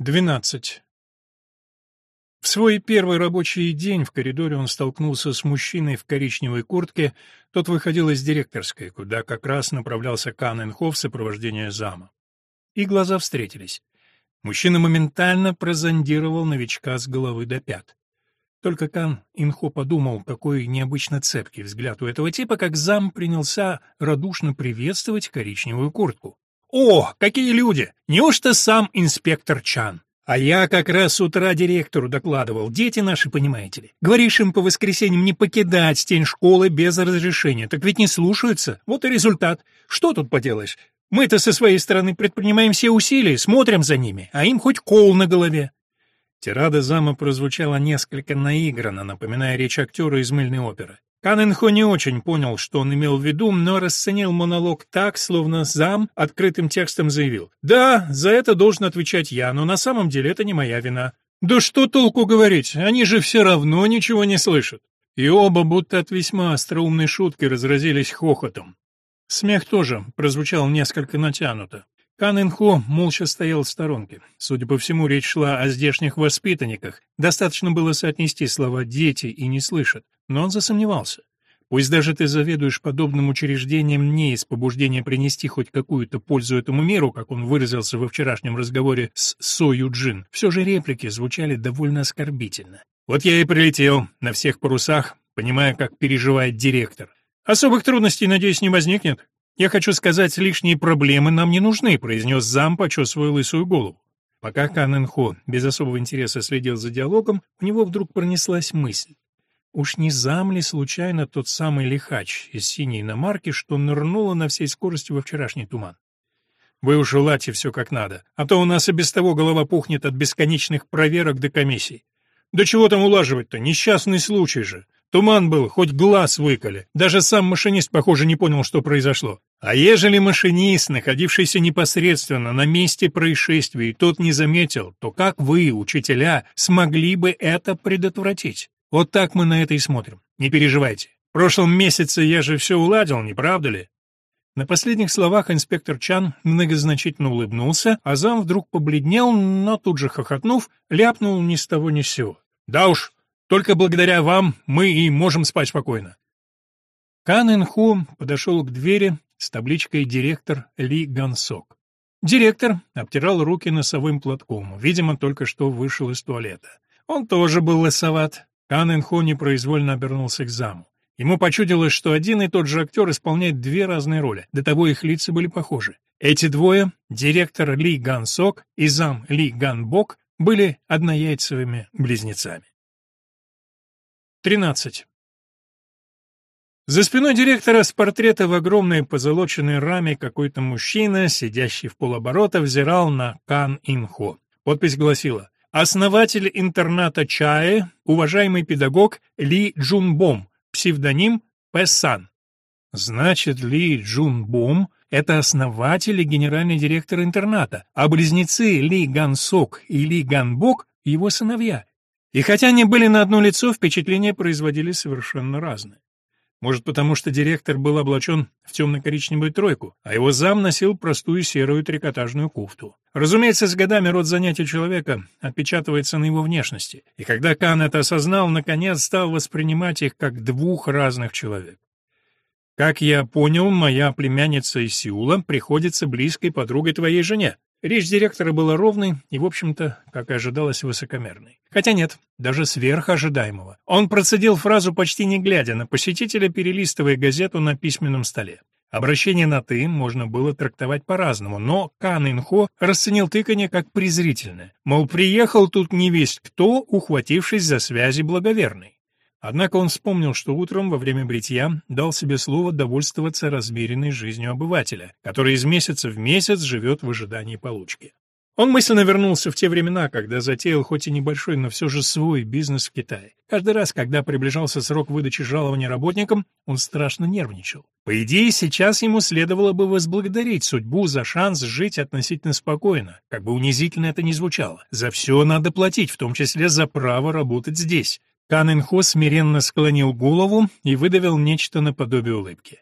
12. В свой первый рабочий день в коридоре он столкнулся с мужчиной в коричневой куртке, тот выходил из директорской, куда как раз направлялся Кан Энхо в сопровождении зама. И глаза встретились. Мужчина моментально прозондировал новичка с головы до пят. Только Кан Инхо подумал, какой необычно цепкий взгляд у этого типа, как зам принялся радушно приветствовать коричневую куртку. «О, какие люди! Неужто сам инспектор Чан?» А я как раз с утра директору докладывал. Дети наши, понимаете ли. Говоришь им по воскресеньям не покидать стень школы без разрешения. Так ведь не слушаются. Вот и результат. Что тут поделаешь? Мы-то со своей стороны предпринимаем все усилия, смотрим за ними, а им хоть кол на голове. Тирада зама прозвучала несколько наигранно, напоминая речь актера из мыльной оперы. Каненхо не очень понял, что он имел в виду, но расценил монолог так, словно зам открытым текстом заявил. «Да, за это должен отвечать я, но на самом деле это не моя вина». «Да что толку говорить, они же все равно ничего не слышат». И оба, будто от весьма остроумной шутки, разразились хохотом. Смех тоже прозвучал несколько натянуто. Кан Инхо молча стоял в сторонке. Судя по всему, речь шла о здешних воспитанниках. Достаточно было соотнести слова «дети» и «не слышат». Но он засомневался. Пусть даже ты заведуешь подобным учреждением не из побуждения принести хоть какую-то пользу этому миру, как он выразился во вчерашнем разговоре с Со Юджин, все же реплики звучали довольно оскорбительно. Вот я и прилетел на всех парусах, понимая, как переживает директор. Особых трудностей, надеюсь, не возникнет. «Я хочу сказать, лишние проблемы нам не нужны», — произнес зам, почесывая лысую голову. Пока Канэн Хо без особого интереса следил за диалогом, у него вдруг пронеслась мысль. Уж не зам ли случайно тот самый лихач из синей иномарки, что нырнула на всей скорости во вчерашний туман? Вы уж уладьте все как надо, а то у нас и без того голова пухнет от бесконечных проверок до комиссий. Да чего там улаживать-то, несчастный случай же. Туман был, хоть глаз выколи. Даже сам машинист, похоже, не понял, что произошло. А ежели машинист, находившийся непосредственно на месте происшествия, тот не заметил, то как вы, учителя, смогли бы это предотвратить? Вот так мы на это и смотрим. Не переживайте. В прошлом месяце я же все уладил, не правда ли? На последних словах инспектор Чан многозначительно улыбнулся, а зам вдруг побледнел, но тут же хохотнув, ляпнул ни с того ни с сего. «Да уж, только благодаря вам мы и можем спать спокойно. Кан Ин Ху подошел к двери с табличкой «Директор Ли Гансок». Директор обтирал руки носовым платком, видимо, только что вышел из туалета. Он тоже был лысоват. Кан Ин Ху непроизвольно обернулся к заму. Ему почудилось, что один и тот же актер исполняет две разные роли, до того их лица были похожи. Эти двое, директор Ли Гансок и зам Ли Ганбок, были однояйцевыми близнецами. 13. За спиной директора с портрета в огромной позолоченной раме какой-то мужчина, сидящий в полоборота, взирал на Кан Инхо. Подпись гласила «Основатель интерната Чаэ, уважаемый педагог Ли Джунбом, псевдоним Пэсан». Значит, Ли Джунбом — это основатель и генеральный директор интерната, а близнецы Ли Гансок и Ли Ганбок — его сыновья. И хотя они были на одно лицо, впечатления производили совершенно разные. Может, потому что директор был облачен в темно-коричневую тройку, а его зам носил простую серую трикотажную куфту. Разумеется, с годами род занятий человека отпечатывается на его внешности, и когда Кан это осознал, наконец стал воспринимать их как двух разных человек. Как я понял, моя племянница из Сеула приходится близкой подругой твоей жене. Речь директора была ровной и, в общем-то, как и ожидалось, высокомерной. Хотя нет, даже сверхожидаемого. Он процедил фразу почти не глядя на посетителя, перелистывая газету на письменном столе. Обращение на «ты» можно было трактовать по-разному, но Кан Инхо расценил тыканье как презрительное. Мол, приехал тут не весть кто, ухватившись за связи благоверной. Однако он вспомнил, что утром во время бритья дал себе слово довольствоваться размеренной жизнью обывателя, который из месяца в месяц живет в ожидании получки. Он мысленно вернулся в те времена, когда затеял хоть и небольшой, но все же свой бизнес в Китае. Каждый раз, когда приближался срок выдачи жалования работникам, он страшно нервничал. По идее, сейчас ему следовало бы возблагодарить судьбу за шанс жить относительно спокойно, как бы унизительно это ни звучало. За все надо платить, в том числе за право работать здесь. Каненхо смиренно склонил голову и выдавил нечто наподобие улыбки.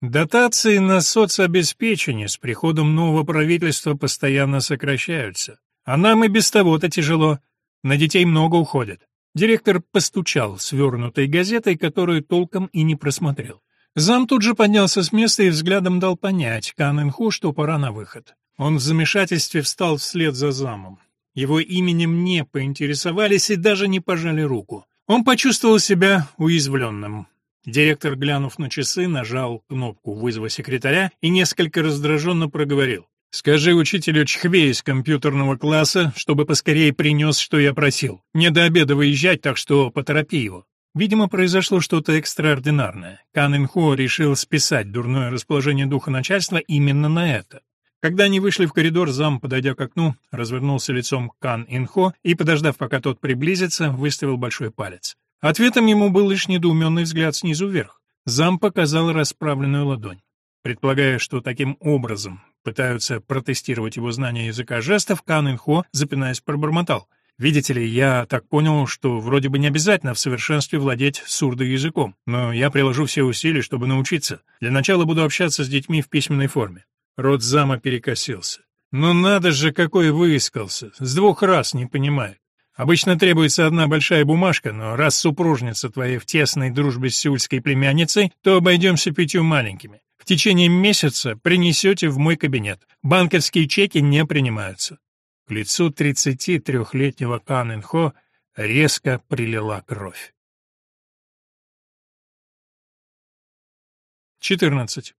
Дотации на соцобеспечение с приходом нового правительства постоянно сокращаются. А нам и без того-то тяжело. На детей много уходит. Директор постучал свернутой газетой, которую толком и не просмотрел. Зам тут же поднялся с места и взглядом дал понять Канэнху, что пора на выход. Он в замешательстве встал вслед за замом. Его именем не поинтересовались и даже не пожали руку. Он почувствовал себя уязвленным. Директор, глянув на часы, нажал кнопку вызова секретаря и несколько раздраженно проговорил. «Скажи учителю Чхве из компьютерного класса, чтобы поскорее принес, что я просил. Мне до обеда выезжать, так что поторопи его». Видимо, произошло что-то экстраординарное. Кан Инхо решил списать дурное расположение духа начальства именно на это. Когда они вышли в коридор, зам, подойдя к окну, развернулся лицом к Кан Инхо и, подождав, пока тот приблизится, выставил большой палец. Ответом ему был лишь недоуменный взгляд снизу вверх. Зам показал расправленную ладонь. Предполагая, что таким образом пытаются протестировать его знание языка жестов, Кан Инхо, запинаясь, пробормотал — Видите ли, я так понял, что вроде бы не обязательно в совершенстве владеть сурдоязыком, но я приложу все усилия, чтобы научиться. Для начала буду общаться с детьми в письменной форме. Рот зама перекосился. Ну надо же, какой выискался. С двух раз не понимаю. Обычно требуется одна большая бумажка, но раз супружница твоя в тесной дружбе с сюльской племянницей, то обойдемся пятью маленькими. В течение месяца принесете в мой кабинет. Банковские чеки не принимаются. К лицу 33-летнего Кан Инхо резко прилила кровь. 14.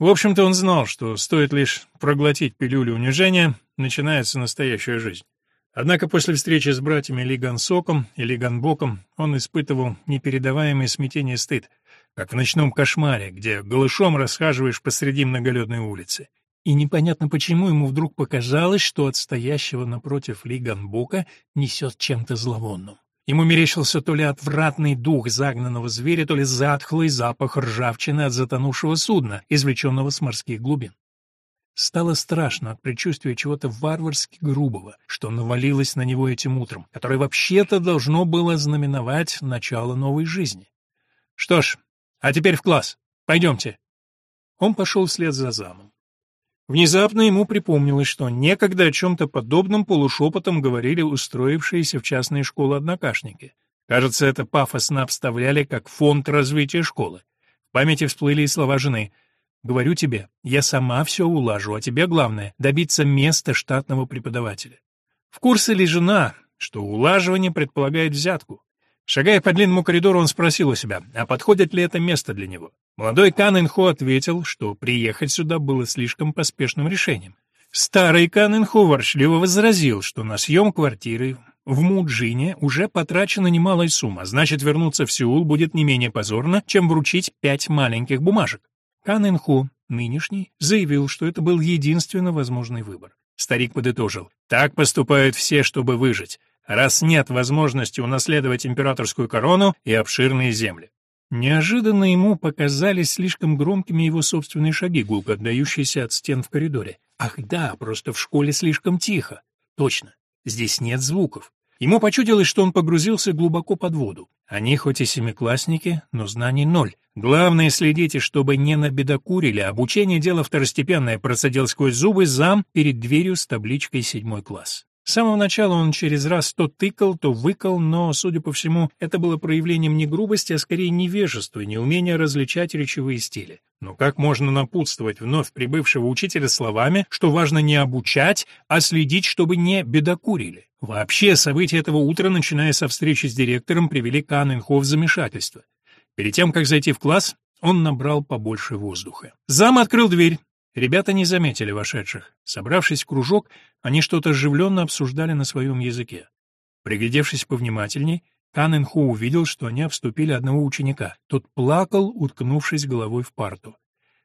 В общем-то, он знал, что стоит лишь проглотить пилюлю унижения, начинается настоящая жизнь. Однако после встречи с братьями Ли Гансоком и Ли Ганбоком он испытывал непередаваемое смятение и стыд, как в ночном кошмаре, где голышом расхаживаешь посреди многолюдной улицы. И непонятно почему ему вдруг показалось, что от стоящего напротив Ли Ганбока несет чем-то зловонным. Ему мерещился то ли отвратный дух загнанного зверя, то ли затхлый запах ржавчины от затонувшего судна, извлеченного с морских глубин. Стало страшно от предчувствия чего-то варварски грубого, что навалилось на него этим утром, которое вообще-то должно было знаменовать начало новой жизни. «Что ж, а теперь в класс. Пойдемте». Он пошел вслед за замом. Внезапно ему припомнилось, что некогда о чем-то подобном полушепотом говорили устроившиеся в частные школы однокашники. Кажется, это пафосно обставляли как фонд развития школы. В памяти всплыли и слова жены. «Говорю тебе, я сама все улажу, а тебе главное — добиться места штатного преподавателя». В курсе ли жена, что улаживание предполагает взятку? Шагая по длинному коридору, он спросил у себя, а подходит ли это место для него. Молодой Кан Инхо ответил, что приехать сюда было слишком поспешным решением. Старый Кан Инхо ворчливо возразил, что на съем квартиры в Муджине уже потрачена немалая сумма, значит, вернуться в Сеул будет не менее позорно, чем вручить пять маленьких бумажек. Кан Инхо, нынешний, заявил, что это был единственно возможный выбор. Старик подытожил. «Так поступают все, чтобы выжить раз нет возможности унаследовать императорскую корону и обширные земли. Неожиданно ему показались слишком громкими его собственные шаги, гулко отдающиеся от стен в коридоре. Ах да, просто в школе слишком тихо. Точно, здесь нет звуков. Ему почудилось, что он погрузился глубоко под воду. Они хоть и семиклассники, но знаний ноль. Главное, следите, чтобы не набедокурили. Обучение — дело второстепенное, процедил сквозь зубы зам перед дверью с табличкой «Седьмой класс». С самого начала он через раз то тыкал, то выкал, но, судя по всему, это было проявлением не грубости, а скорее невежества, неумения различать речевые стили. Но как можно напутствовать вновь прибывшего учителя словами, что важно не обучать, а следить, чтобы не бедокурили? Вообще, события этого утра, начиная со встречи с директором, привели Кан Инхо в замешательство. Перед тем, как зайти в класс, он набрал побольше воздуха. Зам открыл дверь. Ребята не заметили вошедших. Собравшись в кружок, они что-то оживленно обсуждали на своем языке. Приглядевшись повнимательней, Кан Ху увидел, что они обступили одного ученика. Тот плакал, уткнувшись головой в парту.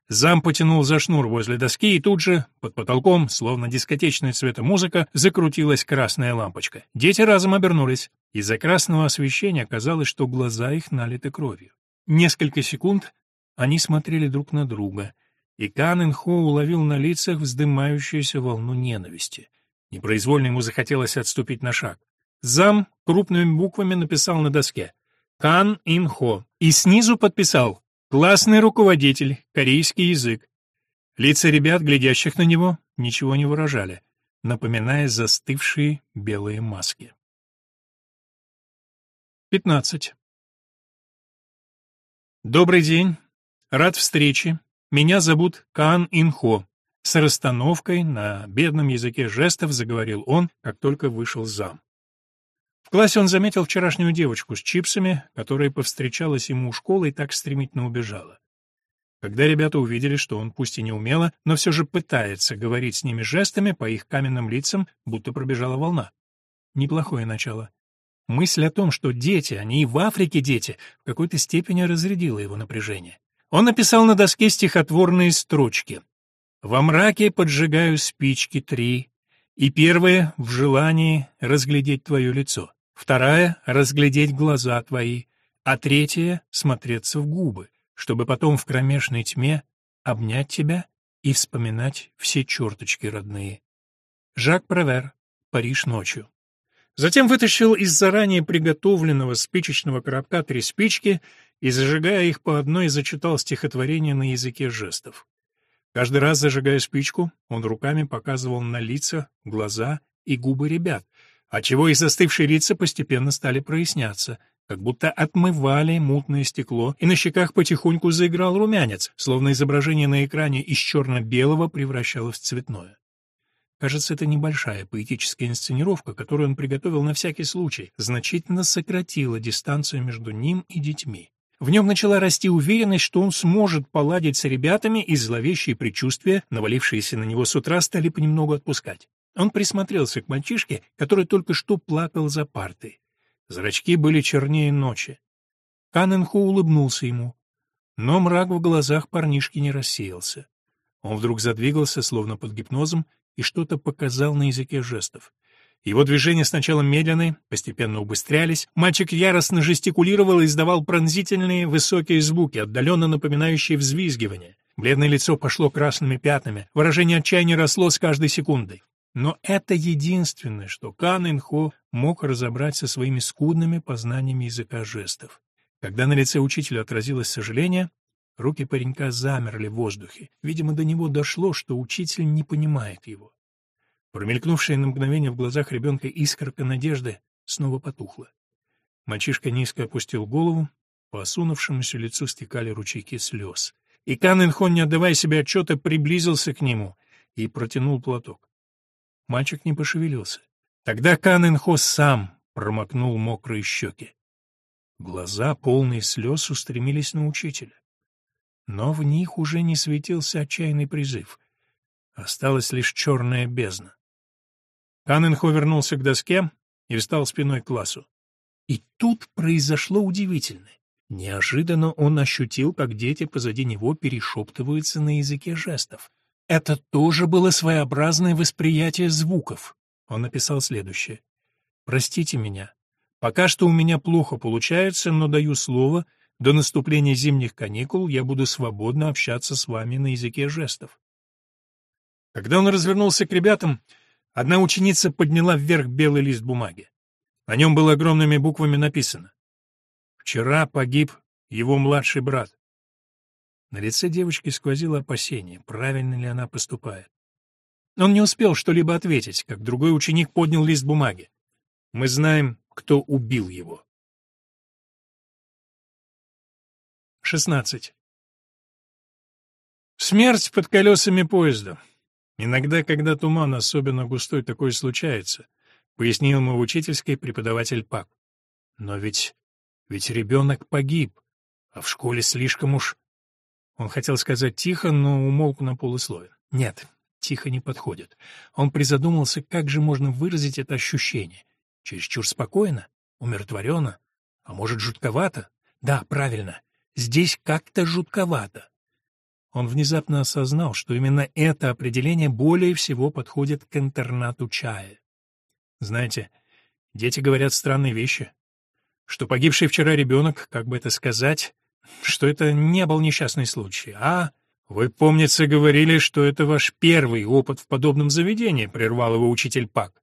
Зам потянул за шнур возле доски, и тут же, под потолком, словно дискотечная цвета музыка, закрутилась красная лампочка. Дети разом обернулись. Из-за красного освещения казалось, что глаза их налиты кровью. Несколько секунд они смотрели друг на друга — и Канн Хо уловил на лицах вздымающуюся волну ненависти. Непроизвольно ему захотелось отступить на шаг. Зам крупными буквами написал на доске «Кан Ин Хо» и снизу подписал «Классный руководитель, корейский язык». Лица ребят, глядящих на него, ничего не выражали. напоминая застывшие белые маски. 15. Добрый день. Рад встрече. Меня зовут Кан Инхо. С расстановкой на бедном языке жестов заговорил он, как только вышел зам. В классе он заметил вчерашнюю девочку с чипсами, которая повстречалась ему у школы и так стремительно убежала. Когда ребята увидели, что он пусть и не умело, но все же пытается говорить с ними жестами, по их каменным лицам будто пробежала волна. Неплохое начало. Мысль о том, что дети, они и в Африке дети, в какой-то степени разрядила его напряжение. Он написал на доске стихотворные строчки. «Во мраке поджигаю спички три, и первая — в желании разглядеть твое лицо, вторая — разглядеть глаза твои, а третья — смотреться в губы, чтобы потом в кромешной тьме обнять тебя и вспоминать все черточки родные». Жак Превер, Париж ночью. Затем вытащил из заранее приготовленного спичечного коробка три спички и, зажигая их по одной, зачитал стихотворение на языке жестов. Каждый раз, зажигая спичку, он руками показывал на лица, глаза и губы ребят, отчего и застывшие лица постепенно стали проясняться, как будто отмывали мутное стекло, и на щеках потихоньку заиграл румянец, словно изображение на экране из черно-белого превращалось в цветное. Кажется, это небольшая поэтическая инсценировка, которую он приготовил на всякий случай, значительно сократила дистанцию между ним и детьми. В нем начала расти уверенность, что он сможет поладить с ребятами, и зловещие предчувствия, навалившиеся на него с утра, стали понемногу отпускать. Он присмотрелся к мальчишке, который только что плакал за партой. Зрачки были чернее ночи. Канненху улыбнулся ему. Но мрак в глазах парнишки не рассеялся. Он вдруг задвигался, словно под гипнозом, и что-то показал на языке жестов. Его движения сначала медленные, постепенно убыстрялись. Мальчик яростно жестикулировал и издавал пронзительные высокие звуки, отдаленно напоминающие взвизгивание. Бледное лицо пошло красными пятнами, выражение отчаяния росло с каждой секундой. Но это единственное, что Кан Инхо мог разобрать со своими скудными познаниями языка жестов. Когда на лице учителя отразилось сожаление, Руки паренька замерли в воздухе. Видимо, до него дошло, что учитель не понимает его. Промелькнувшая на мгновение в глазах ребенка искорка надежды снова потухла. Мальчишка низко опустил голову, по осунувшемуся лицу стекали ручейки слез. И Канненхон, не отдавая себе отчета, приблизился к нему и протянул платок. Мальчик не пошевелился. Тогда Канненхо сам промокнул мокрые щеки. Глаза, полные слез, устремились на учителя. Но в них уже не светился отчаянный призыв. Осталась лишь черная бездна. Канненхо вернулся к доске и встал спиной к классу. И тут произошло удивительное. Неожиданно он ощутил, как дети позади него перешептываются на языке жестов. Это тоже было своеобразное восприятие звуков. Он написал следующее. «Простите меня. Пока что у меня плохо получается, но даю слово, до наступления зимних каникул я буду свободно общаться с вами на языке жестов. Когда он развернулся к ребятам, одна ученица подняла вверх белый лист бумаги. На нем было огромными буквами написано «Вчера погиб его младший брат». На лице девочки сквозило опасение, правильно ли она поступает. Он не успел что-либо ответить, как другой ученик поднял лист бумаги. «Мы знаем, кто убил его». 16. Смерть под колесами поезда. Иногда, когда туман особенно густой, такое случается, пояснил ему учительский преподаватель Пак. Но ведь... ведь ребенок погиб, а в школе слишком уж... Он хотел сказать тихо, но умолк на полуслове. Нет, тихо не подходит. Он призадумался, как же можно выразить это ощущение. Чересчур спокойно, умиротворенно, а может, жутковато? Да, правильно, Здесь как-то жутковато. Он внезапно осознал, что именно это определение более всего подходит к интернату чая. Знаете, дети говорят странные вещи. Что погибший вчера ребенок, как бы это сказать, что это не был несчастный случай, а... «Вы, помнится, говорили, что это ваш первый опыт в подобном заведении», — прервал его учитель Пак.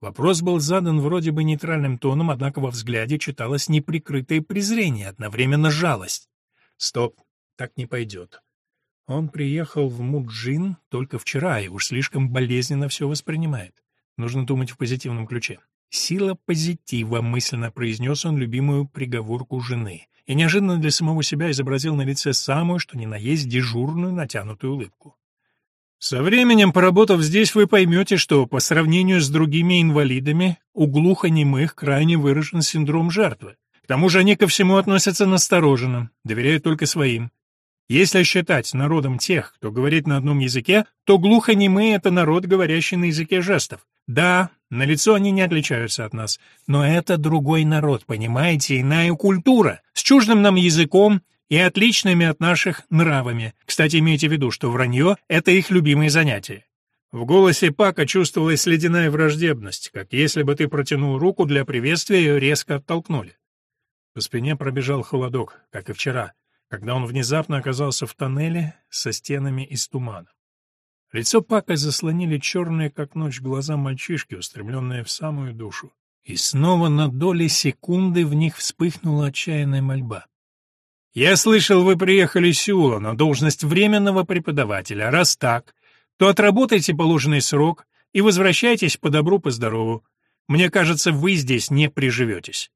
Вопрос был задан вроде бы нейтральным тоном, однако во взгляде читалось неприкрытое презрение, одновременно жалость. Стоп, так не пойдет. Он приехал в Муджин только вчера и уж слишком болезненно все воспринимает. Нужно думать в позитивном ключе. «Сила позитива», — мысленно произнес он любимую приговорку жены, и неожиданно для самого себя изобразил на лице самую, что ни на есть, дежурную натянутую улыбку. Со временем, поработав здесь, вы поймете, что по сравнению с другими инвалидами у глухонемых крайне выражен синдром жертвы. К тому же они ко всему относятся настороженно, доверяют только своим. Если считать народом тех, кто говорит на одном языке, то глухонемые — это народ, говорящий на языке жестов. Да, на лицо они не отличаются от нас, но это другой народ, понимаете, иная культура, с чуждым нам языком и отличными от наших нравами. Кстати, имейте в виду, что вранье — это их любимое занятие. В голосе Пака чувствовалась ледяная враждебность, как если бы ты протянул руку для приветствия и резко оттолкнули. По спине пробежал холодок, как и вчера, когда он внезапно оказался в тоннеле со стенами из тумана. Лицо Пака заслонили черные, как ночь, глаза мальчишки, устремленные в самую душу. И снова на доли секунды в них вспыхнула отчаянная мольба. «Я слышал, вы приехали из Сеула на должность временного преподавателя. Раз так, то отработайте положенный срок и возвращайтесь по добру, по здорову. Мне кажется, вы здесь не приживетесь».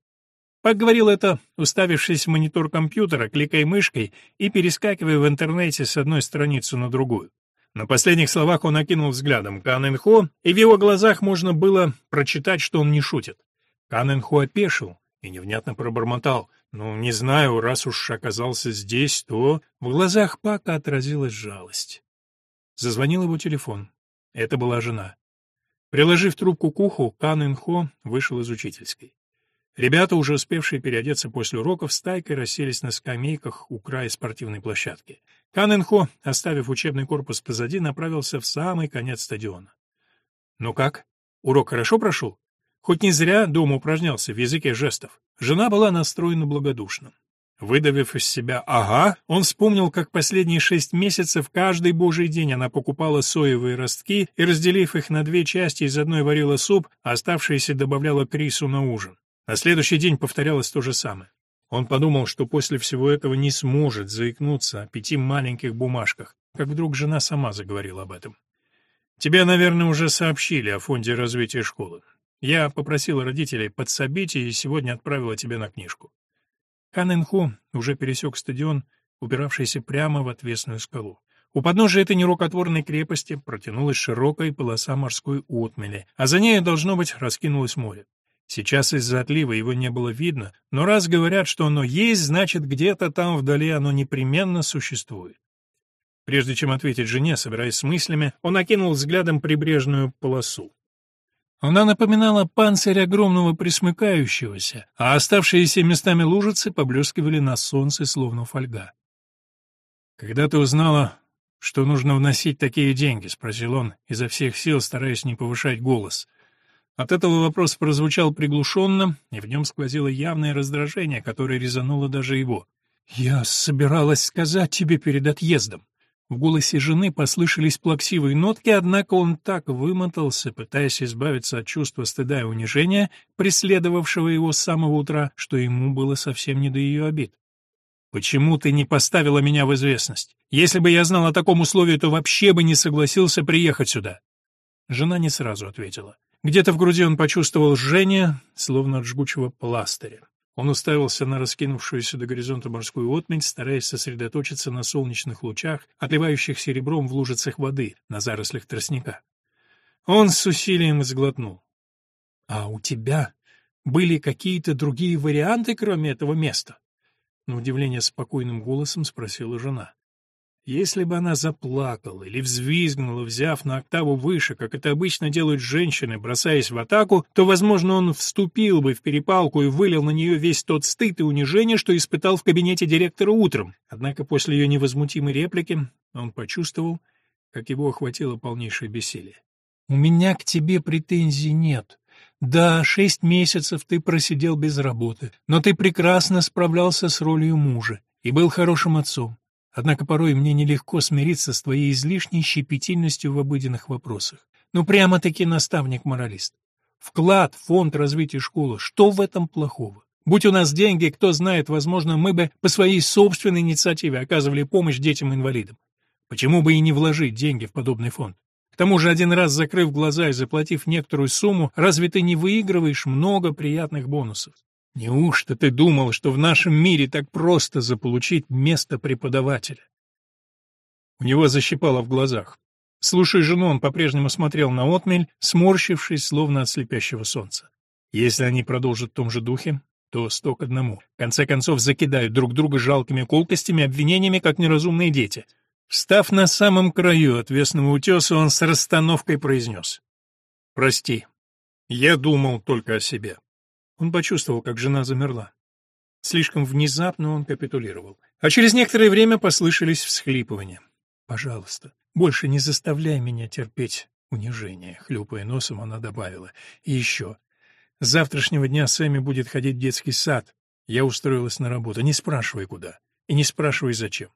Пак говорил это, уставившись в монитор компьютера, кликая мышкой и перескакивая в интернете с одной страницы на другую. На последних словах он окинул взглядом Кан Хо, и в его глазах можно было прочитать, что он не шутит. Кан Хо опешил и невнятно пробормотал. «Ну, не знаю, раз уж оказался здесь, то...» В глазах Пака отразилась жалость. Зазвонил его телефон. Это была жена. Приложив трубку к уху, Кан Хо вышел из учительской. Ребята, уже успевшие переодеться после уроков, стайкой расселись на скамейках у края спортивной площадки. Каненхо, оставив учебный корпус позади, направился в самый конец стадиона. «Ну как? Урок хорошо прошел?» Хоть не зря дома упражнялся в языке жестов. Жена была настроена благодушно. Выдавив из себя «ага», он вспомнил, как последние шесть месяцев каждый божий день она покупала соевые ростки и, разделив их на две части, из одной варила суп, а оставшиеся добавляла к рису на ужин. На следующий день повторялось то же самое. Он подумал, что после всего этого не сможет заикнуться о пяти маленьких бумажках, как вдруг жена сама заговорила об этом. «Тебе, наверное, уже сообщили о фонде развития школы. Я попросила родителей подсобить и сегодня отправила тебя на книжку». Хан Инху уже пересек стадион, упиравшийся прямо в отвесную скалу. У подножия этой нерукотворной крепости протянулась широкая полоса морской отмели, а за ней, должно быть, раскинулось море. Сейчас из-за отлива его не было видно, но раз говорят, что оно есть, значит, где-то там вдали оно непременно существует. Прежде чем ответить жене, собираясь с мыслями, он окинул взглядом прибрежную полосу. Она напоминала панцирь огромного присмыкающегося, а оставшиеся местами лужицы поблескивали на солнце, словно фольга. «Когда ты узнала, что нужно вносить такие деньги?» — спросил он, изо всех сил стараясь не повышать голос — от этого вопрос прозвучал приглушенно, и в нем сквозило явное раздражение, которое резануло даже его. «Я собиралась сказать тебе перед отъездом». В голосе жены послышались плаксивые нотки, однако он так вымотался, пытаясь избавиться от чувства стыда и унижения, преследовавшего его с самого утра, что ему было совсем не до ее обид. «Почему ты не поставила меня в известность? Если бы я знал о таком условии, то вообще бы не согласился приехать сюда». Жена не сразу ответила. Где-то в груди он почувствовал жжение, словно от жгучего пластыря. Он уставился на раскинувшуюся до горизонта морскую отмень, стараясь сосредоточиться на солнечных лучах, отливающих серебром в лужицах воды, на зарослях тростника. Он с усилием изглотнул. — А у тебя были какие-то другие варианты, кроме этого места? На удивление спокойным голосом спросила жена. Если бы она заплакала или взвизгнула, взяв на октаву выше, как это обычно делают женщины, бросаясь в атаку, то, возможно, он вступил бы в перепалку и вылил на нее весь тот стыд и унижение, что испытал в кабинете директора утром. Однако после ее невозмутимой реплики он почувствовал, как его охватило полнейшее бессилие. «У меня к тебе претензий нет. Да, шесть месяцев ты просидел без работы, но ты прекрасно справлялся с ролью мужа и был хорошим отцом. Однако порой мне нелегко смириться с твоей излишней щепетильностью в обыденных вопросах. Ну, прямо-таки наставник-моралист. Вклад, фонд развития школы, что в этом плохого? Будь у нас деньги, кто знает, возможно, мы бы по своей собственной инициативе оказывали помощь детям-инвалидам. Почему бы и не вложить деньги в подобный фонд? К тому же один раз закрыв глаза и заплатив некоторую сумму, разве ты не выигрываешь много приятных бонусов? Неужто ты думал, что в нашем мире так просто заполучить место преподавателя? У него защипало в глазах. Слушая жену, он по-прежнему смотрел на отмель, сморщившись, словно от слепящего солнца. Если они продолжат в том же духе, то сто к одному. В конце концов, закидают друг друга жалкими колкостями, обвинениями, как неразумные дети. Встав на самом краю отвесного утеса, он с расстановкой произнес. «Прости, я думал только о себе». Он почувствовал, как жена замерла. Слишком внезапно он капитулировал. А через некоторое время послышались всхлипывания. «Пожалуйста, больше не заставляй меня терпеть унижение», — хлюпая носом, она добавила. «И еще. С завтрашнего дня Сэмми будет ходить в детский сад. Я устроилась на работу. Не спрашивай, куда. И не спрашивай, зачем.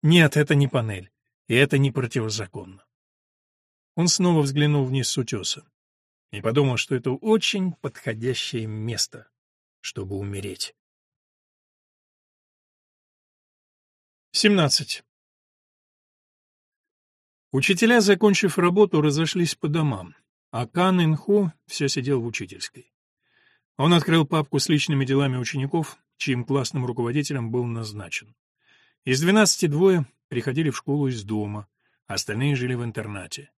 Нет, это не панель. И это не противозаконно». Он снова взглянул вниз с утеса и подумал, что это очень подходящее место, чтобы умереть. 17. Учителя, закончив работу, разошлись по домам, а Кан Инху все сидел в учительской. Он открыл папку с личными делами учеников, чьим классным руководителем был назначен. Из двенадцати двое приходили в школу из дома, остальные жили в интернате.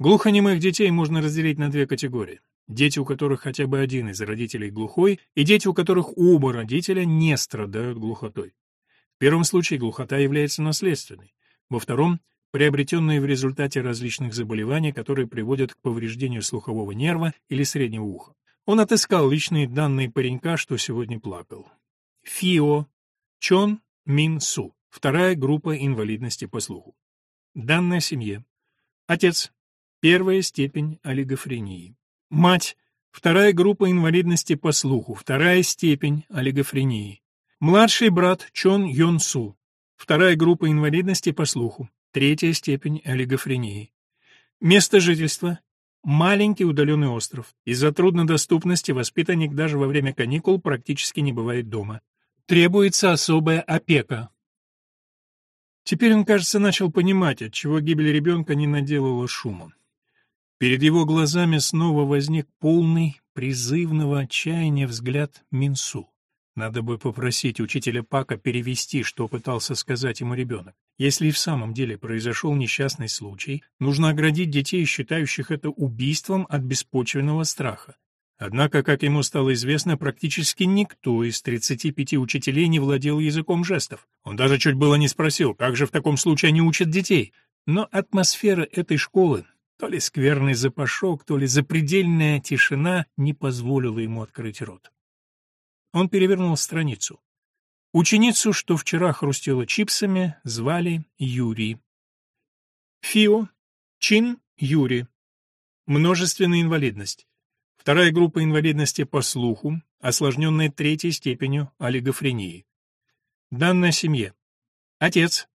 Глухонемых детей можно разделить на две категории. Дети, у которых хотя бы один из родителей глухой, и дети, у которых оба родителя не страдают глухотой. В первом случае глухота является наследственной. Во втором – приобретенной в результате различных заболеваний, которые приводят к повреждению слухового нерва или среднего уха. Он отыскал личные данные паренька, что сегодня плакал. Фио Чон Мин Су. Вторая группа инвалидности по слуху. Данная семье. Отец Первая степень олигофрении. Мать. Вторая группа инвалидности по слуху. Вторая степень олигофрении. Младший брат Чон Йон Су. Вторая группа инвалидности по слуху. Третья степень олигофрении. Место жительства. Маленький удаленный остров. Из-за труднодоступности воспитанник даже во время каникул практически не бывает дома. Требуется особая опека. Теперь он, кажется, начал понимать, отчего гибель ребенка не наделала шума. Перед его глазами снова возник полный призывного отчаяния взгляд Минсу. Надо бы попросить учителя Пака перевести, что пытался сказать ему ребенок. Если и в самом деле произошел несчастный случай, нужно оградить детей, считающих это убийством от беспочвенного страха. Однако, как ему стало известно, практически никто из 35 учителей не владел языком жестов. Он даже чуть было не спросил, как же в таком случае они учат детей. Но атмосфера этой школы то ли скверный запашок, то ли запредельная тишина не позволила ему открыть рот. Он перевернул страницу. Ученицу, что вчера хрустела чипсами, звали Юрий. Фио, Чин, Юрий. Множественная инвалидность. Вторая группа инвалидности по слуху, осложненная третьей степенью олигофрении. Данная семье. Отец.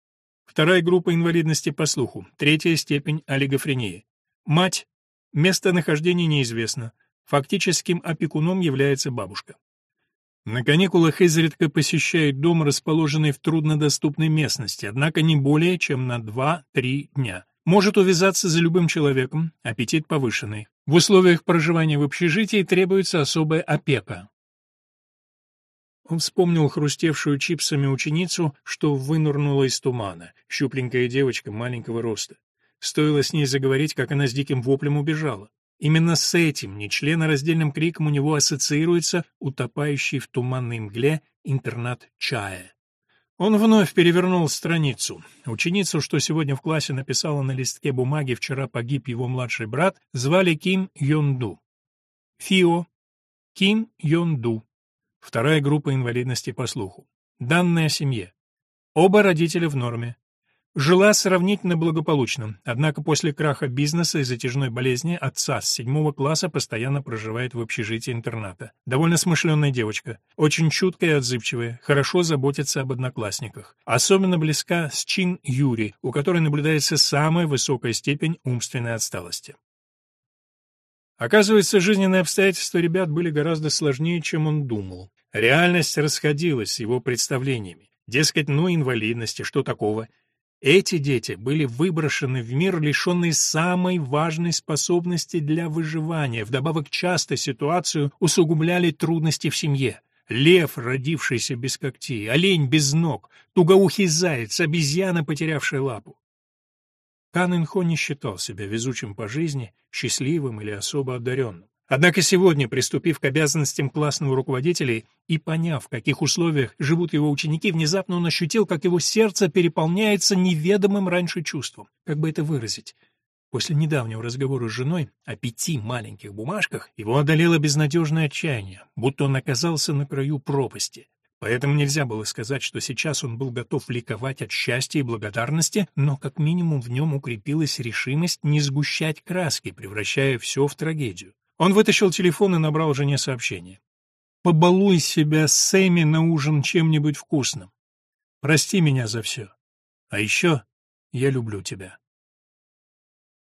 Вторая группа инвалидности по слуху, третья степень олигофрении. Мать. Местонахождение неизвестно. Фактическим опекуном является бабушка. На каникулах изредка посещает дом, расположенный в труднодоступной местности, однако не более чем на 2-3 дня. Может увязаться за любым человеком, аппетит повышенный. В условиях проживания в общежитии требуется особая опека. Он вспомнил хрустевшую чипсами ученицу, что вынурнула из тумана, щупленькая девочка маленького роста. Стоило с ней заговорить, как она с диким воплем убежала. Именно с этим нечленораздельным криком у него ассоциируется утопающий в туманной мгле интернат Чая. Он вновь перевернул страницу. Ученицу, что сегодня в классе написала на листке бумаги «Вчера погиб его младший брат», звали Ким Йонду. Фио. Ким Йонду. Вторая группа инвалидности по слуху. Данные о семье. Оба родителя в норме. Жила сравнительно благополучно, однако после краха бизнеса и затяжной болезни отца с седьмого класса постоянно проживает в общежитии интерната. Довольно смышленная девочка, очень чуткая и отзывчивая, хорошо заботится об одноклассниках. Особенно близка с Чин Юри, у которой наблюдается самая высокая степень умственной отсталости. Оказывается, жизненные обстоятельства ребят были гораздо сложнее, чем он думал. Реальность расходилась с его представлениями. Дескать, ну инвалидности, что такого? Эти дети были выброшены в мир, лишенные самой важной способности для выживания. Вдобавок часто ситуацию усугубляли трудности в семье. Лев, родившийся без когтей, олень без ног, тугоухий заяц, обезьяна, потерявшая лапу. Кан Инхо не считал себя везучим по жизни, счастливым или особо одаренным. Однако сегодня, приступив к обязанностям классного руководителя и поняв, в каких условиях живут его ученики, внезапно он ощутил, как его сердце переполняется неведомым раньше чувством. Как бы это выразить? После недавнего разговора с женой о пяти маленьких бумажках его одолело безнадежное отчаяние, будто он оказался на краю пропасти. Поэтому нельзя было сказать, что сейчас он был готов ликовать от счастья и благодарности, но как минимум в нем укрепилась решимость не сгущать краски, превращая все в трагедию. Он вытащил телефон и набрал жене сообщение. «Побалуй себя с Сэмми на ужин чем-нибудь вкусным. Прости меня за все. А еще я люблю тебя».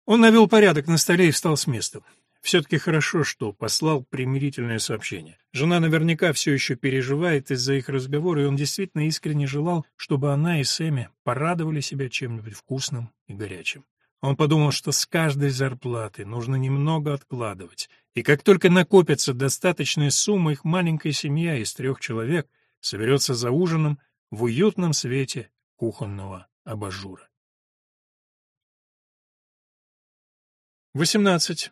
Он навел порядок на столе и встал с места. Все-таки хорошо, что послал примирительное сообщение. Жена наверняка все еще переживает из-за их разговора, и он действительно искренне желал, чтобы она и Сэмми порадовали себя чем-нибудь вкусным и горячим. Он подумал, что с каждой зарплаты нужно немного откладывать, и как только накопится достаточная сумма, их маленькая семья из трех человек соберется за ужином в уютном свете кухонного абажура. 18.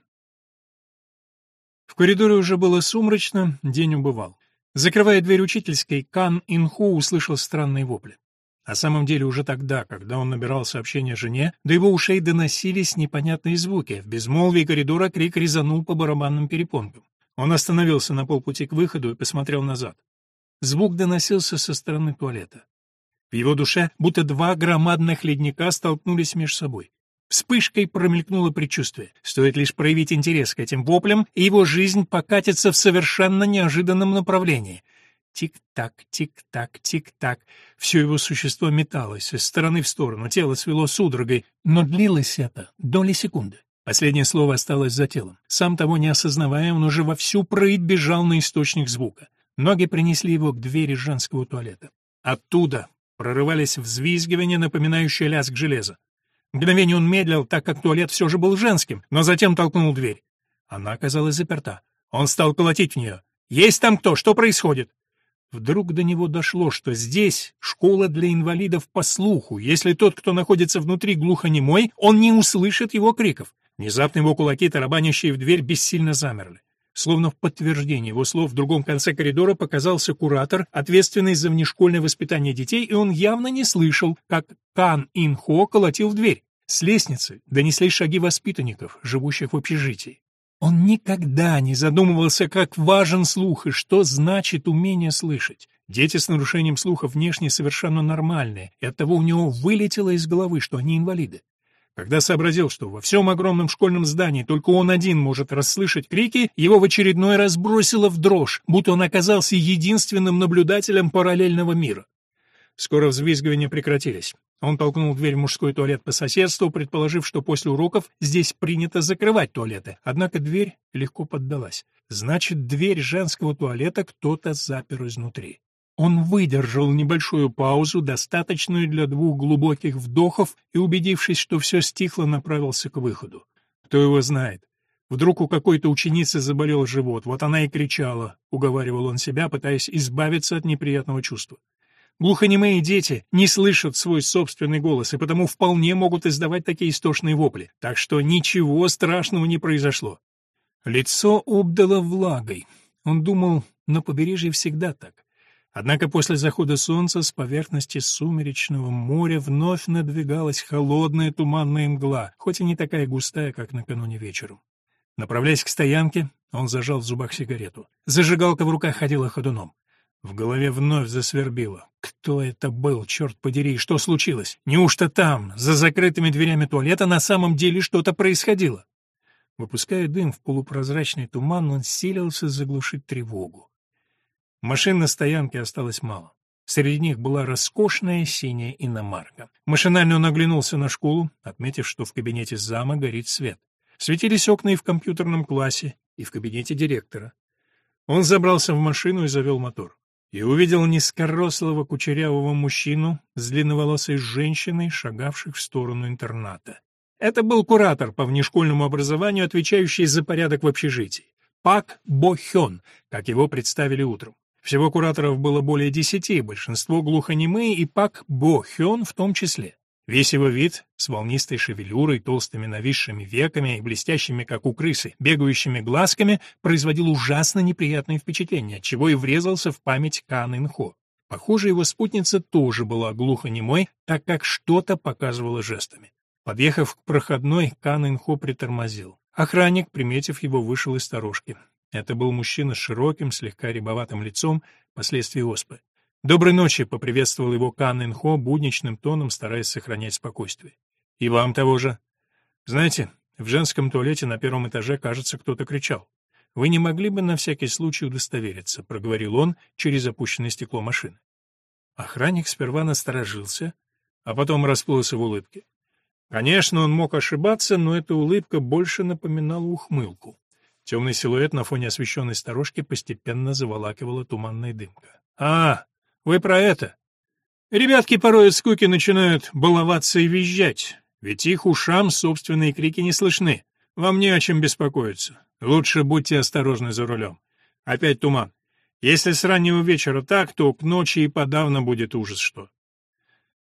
В коридоре уже было сумрачно, день убывал. Закрывая дверь учительской, Кан Инху услышал странные вопли. На самом деле уже тогда, когда он набирал сообщение жене, до его ушей доносились непонятные звуки. В безмолвии коридора крик резанул по барабанным перепонкам. Он остановился на полпути к выходу и посмотрел назад. Звук доносился со стороны туалета. В его душе будто два громадных ледника столкнулись между собой. Вспышкой промелькнуло предчувствие. Стоит лишь проявить интерес к этим воплям, и его жизнь покатится в совершенно неожиданном направлении — Тик-так, тик-так, тик-так. Все его существо металось из стороны в сторону, тело свело судорогой, но длилось это доли секунды. Последнее слово осталось за телом. Сам того не осознавая, он уже во всю прыть бежал на источник звука. Ноги принесли его к двери женского туалета. Оттуда прорывались взвизгивания, напоминающие лязг железа. Мгновение он медлил, так как туалет все же был женским, но затем толкнул дверь. Она оказалась заперта. Он стал колотить в нее. «Есть там кто? Что происходит?» Вдруг до него дошло, что здесь школа для инвалидов по слуху. Если тот, кто находится внутри, глухонемой, он не услышит его криков. Внезапно его кулаки, тарабанящие в дверь, бессильно замерли. Словно в подтверждение его слов в другом конце коридора показался куратор, ответственный за внешкольное воспитание детей, и он явно не слышал, как Кан Ин Хо колотил в дверь. С лестницы донеслись шаги воспитанников, живущих в общежитии. Он никогда не задумывался, как важен слух и что значит умение слышать. Дети с нарушением слуха внешне совершенно нормальные, и оттого у него вылетело из головы, что они инвалиды. Когда сообразил, что во всем огромном школьном здании только он один может расслышать крики, его в очередной раз бросило в дрожь, будто он оказался единственным наблюдателем параллельного мира. Скоро взвизгивания прекратились. Он толкнул дверь в мужской туалет по соседству, предположив, что после уроков здесь принято закрывать туалеты. Однако дверь легко поддалась. Значит, дверь женского туалета кто-то запер изнутри. Он выдержал небольшую паузу, достаточную для двух глубоких вдохов, и, убедившись, что все стихло, направился к выходу. Кто его знает? Вдруг у какой-то ученицы заболел живот, вот она и кричала, уговаривал он себя, пытаясь избавиться от неприятного чувства. Глухонемые дети не слышат свой собственный голос и потому вполне могут издавать такие истошные вопли, так что ничего страшного не произошло. Лицо обдало влагой. Он думал, на побережье всегда так. Однако после захода солнца с поверхности сумеречного моря вновь надвигалась холодная туманная мгла, хоть и не такая густая, как накануне вечером. Направляясь к стоянке, он зажал в зубах сигарету. Зажигалка в руках ходила ходуном. В голове вновь засвербило. Кто это был, черт подери, что случилось? Неужто там, за закрытыми дверями туалета, на самом деле что-то происходило? Выпуская дым в полупрозрачный туман, он силился заглушить тревогу. Машин на стоянке осталось мало. Среди них была роскошная синяя иномарка. Машинально он оглянулся на школу, отметив, что в кабинете зама горит свет. Светились окна и в компьютерном классе, и в кабинете директора. Он забрался в машину и завел мотор. И увидел низкорослого кучерявого мужчину с длинноволосой женщиной, шагавших в сторону интерната. Это был куратор по внешкольному образованию, отвечающий за порядок в общежитии. Пак Бо Хён, как его представили утром. Всего кураторов было более десяти, большинство глухонемые и Пак Бо Хён в том числе. Весь его вид, с волнистой шевелюрой, толстыми нависшими веками и блестящими, как у крысы, бегающими глазками, производил ужасно неприятное впечатление, чего и врезался в память Кан Инхо. Похоже, его спутница тоже была глухонемой, так как что-то показывала жестами. Подъехав к проходной, Кан Инхо притормозил. Охранник, приметив его, вышел из сторожки. Это был мужчина с широким, слегка рябоватым лицом, последствия оспы. «Доброй ночи», — поприветствовал его Кан Инхо будничным тоном, стараясь сохранять спокойствие. «И вам того же». «Знаете, в женском туалете на первом этаже, кажется, кто-то кричал. Вы не могли бы на всякий случай удостовериться», — проговорил он через опущенное стекло машины. Охранник сперва насторожился, а потом расплылся в улыбке. Конечно, он мог ошибаться, но эта улыбка больше напоминала ухмылку. Темный силуэт на фоне освещенной сторожки постепенно заволакивала туманная дымка. «А, вы про это?» Ребятки порой от скуки начинают баловаться и визжать, ведь их ушам собственные крики не слышны. Вам не о чем беспокоиться. Лучше будьте осторожны за рулем. Опять туман. Если с раннего вечера так, то к ночи и подавно будет ужас что.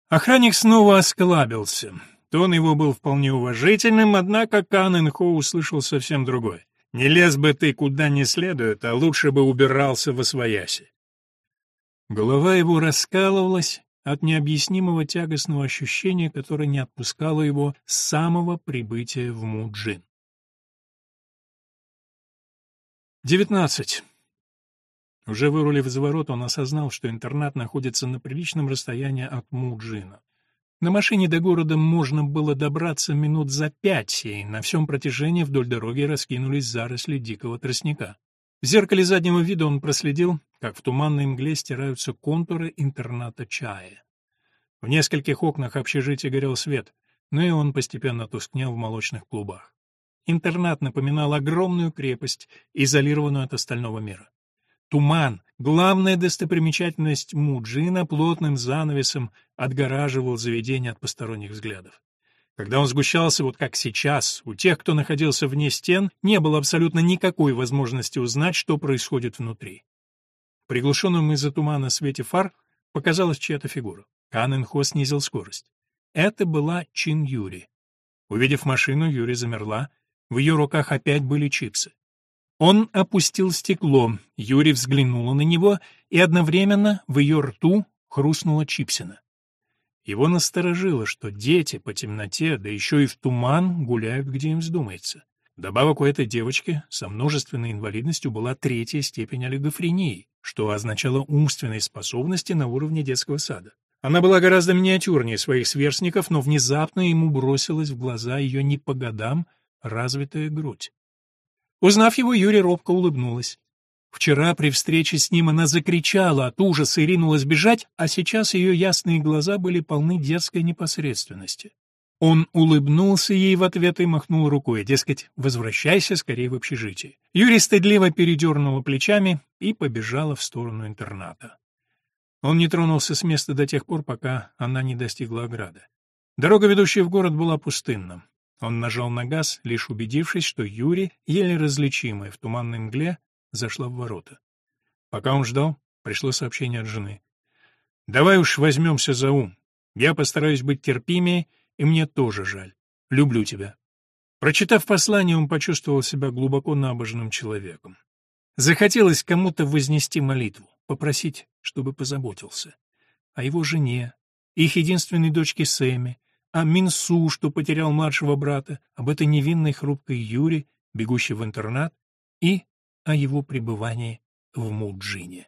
Охранник снова осклабился. Тон его был вполне уважительным, однако Кан Инхо услышал совсем другое. «Не лез бы ты куда не следует, а лучше бы убирался во свояси». Голова его раскалывалась от необъяснимого тягостного ощущения, которое не отпускало его с самого прибытия в Муджин. 19. Уже вырулив за ворот, он осознал, что интернат находится на приличном расстоянии от Муджина. На машине до города можно было добраться минут за пять, и на всем протяжении вдоль дороги раскинулись заросли дикого тростника. В зеркале заднего вида он проследил, как в туманной мгле стираются контуры интерната чая. В нескольких окнах общежития горел свет, но и он постепенно тускнел в молочных клубах. Интернат напоминал огромную крепость, изолированную от остального мира. Туман, главная достопримечательность Муджина, плотным занавесом отгораживал заведение от посторонних взглядов. Когда он сгущался, вот как сейчас, у тех, кто находился вне стен, не было абсолютно никакой возможности узнать, что происходит внутри. В приглушенном из-за тумана свете фар показалась чья-то фигура. Канн Хо снизил скорость. Это была Чин Юри. Увидев машину, Юри замерла. В ее руках опять были чипсы. Он опустил стекло, Юрий взглянула на него, и одновременно в ее рту хрустнула чипсина. Его насторожило, что дети по темноте, да еще и в туман, гуляют, где им вздумается. Добавок у этой девочки со множественной инвалидностью была третья степень олигофрении, что означало умственные способности на уровне детского сада. Она была гораздо миниатюрнее своих сверстников, но внезапно ему бросилась в глаза ее не по годам развитая грудь. Узнав его, Юрий робко улыбнулась. Вчера при встрече с ним она закричала от ужаса и ринулась бежать, а сейчас ее ясные глаза были полны детской непосредственности. Он улыбнулся ей в ответ и махнул рукой, дескать, возвращайся скорее в общежитие. Юрий стыдливо передернула плечами и побежала в сторону интерната. Он не тронулся с места до тех пор, пока она не достигла ограды. Дорога, ведущая в город, была пустынна. Он нажал на газ, лишь убедившись, что Юри, еле различимая в туманной мгле, зашла в ворота. Пока он ждал, пришло сообщение от жены. «Давай уж возьмемся за ум. Я постараюсь быть терпимее, и мне тоже жаль. Люблю тебя». Прочитав послание, он почувствовал себя глубоко набожным человеком. Захотелось кому-то вознести молитву, попросить, чтобы позаботился. О его жене, их единственной дочке Сэме, о Минсу, что потерял младшего брата, об этой невинной хрупкой Юре, бегущей в интернат, и о его пребывании в Муджине.